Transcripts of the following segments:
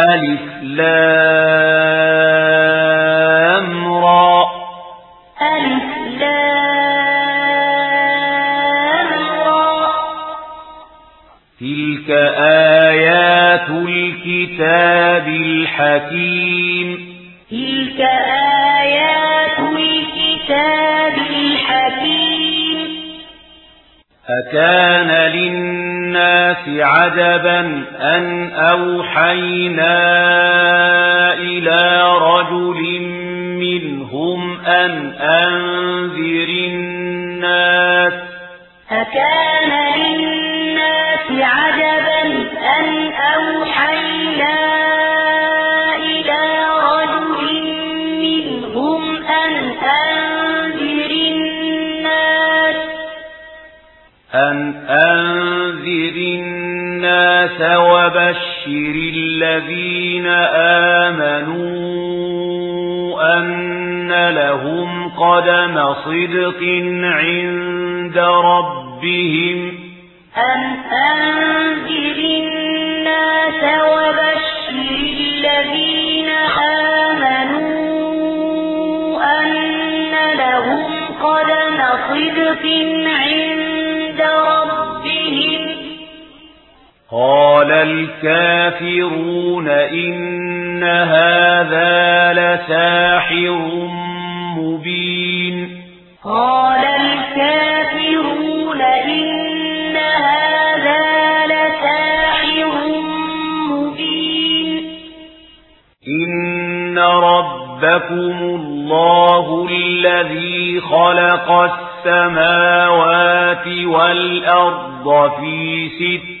ألف لام را. ألف لام را. تلك آيات الكتاب الحكيم. تلك آيات الكتاب الحكيم. أكان للناس للناس عجبا أن أوحينا إلى رجل منهم أن أنذر الناس أكان للناس عجبا أن أوحينا إلى رجل منهم أن أنذر الناس أن أنذر وأنذر الناس وبشر الذين آمنوا أن لهم قدم صدق عند ربهم أن أنذر الناس وبشر الذين آمنوا أن لهم قدم صدق عند قال الكافرون إن هذا لساحر مبين. قال الكافرون إن هذا لساحر مبين. إن ربكم الله الذي خلق السماوات والأرض في ست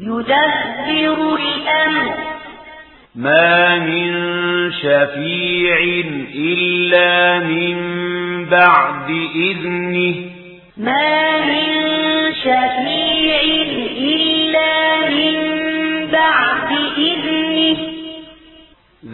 يدبر الأمر. ما من شفيع إلا من بعد إذنه. ما من شفيع إلا من بعد إذنه.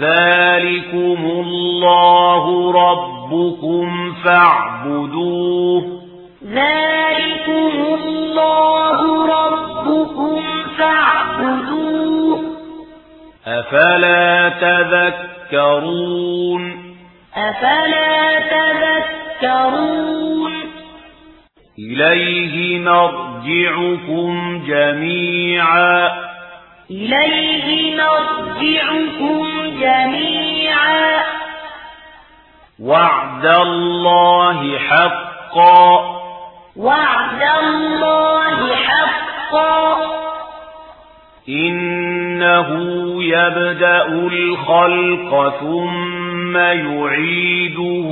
ذلكم الله ربكم فاعبدوه. ذلكم الله ربكم فاعبدوه أفلا تذكرون. أفلا تذكرون. إليه نرجعكم جميعا. إليه نرجعكم جميعا. وعد الله حقا. وعد الله حقا. إِنَّهُ يَبْدَأُ الْخَلْقَ ثُمَّ يُعِيدُهُ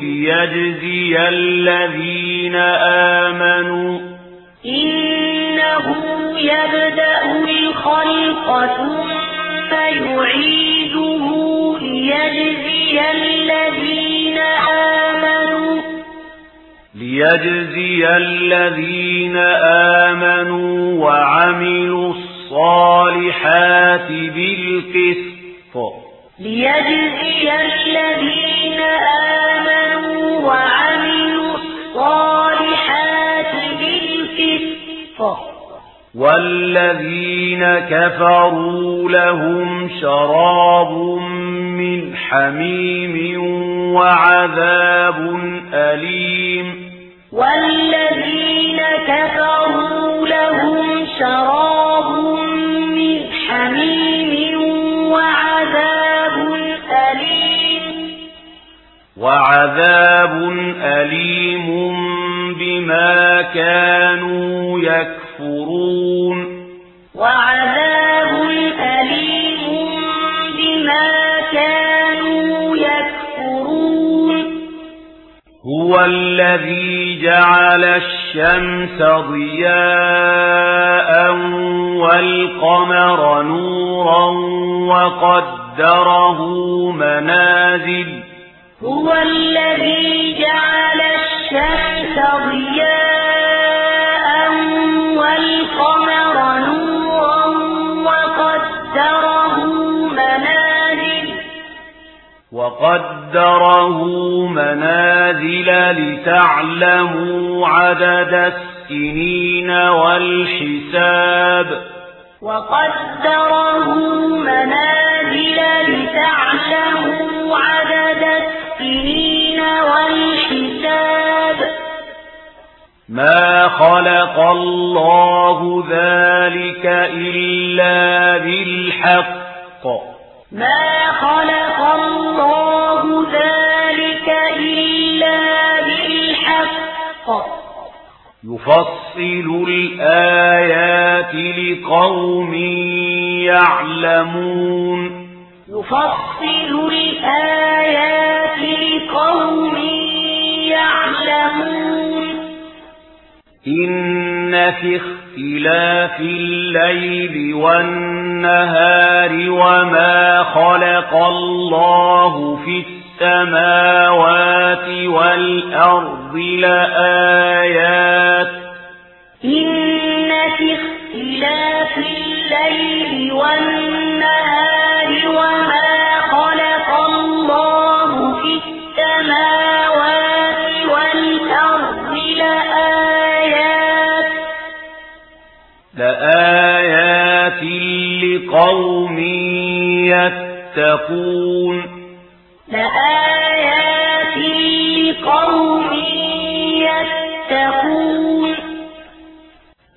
لِيَجْزِيَ الَّذِينَ آمَنُوا إِنَّهُ يَبْدَأُ الْخَلْقَ ثُمَّ يُعِيدُهُ لِيَجْزِيَ الَّذِينَ آمَنُوا لِيَجْزِيَ الَّذِينَ آمَنُوا وَعَمِلُوا الصالحات بالقسط ليجزي الذين آمنوا وعملوا الصالحات بالقسط والذين كفروا لهم شراب من حميم وعذاب أليم. والذين وعذاب أليم بما كانوا يكفرون. وعذاب أليم بما كانوا يكفرون. هو الذي جعل الشمس ضياء والقمر نورا وقدره منازل هو الذي جعل الشمس ضياء والقمر نورا وقدره منازل. وقدره منازل لتعلموا عدد السنين والحساب. وقدره منازل لتعلموا عدد السنين والسنين والحساب ما خلق الله ذلك إلا بالحق. ما خلق الله ذلك إلا بالحق. يفصل الآيات لقوم يعلمون. يفصل الآيات إن في اختلاف الليل والنهار وما خلق الله في السماوات والأرض لآيات قوم يتقون. لآيات لقوم يتقون.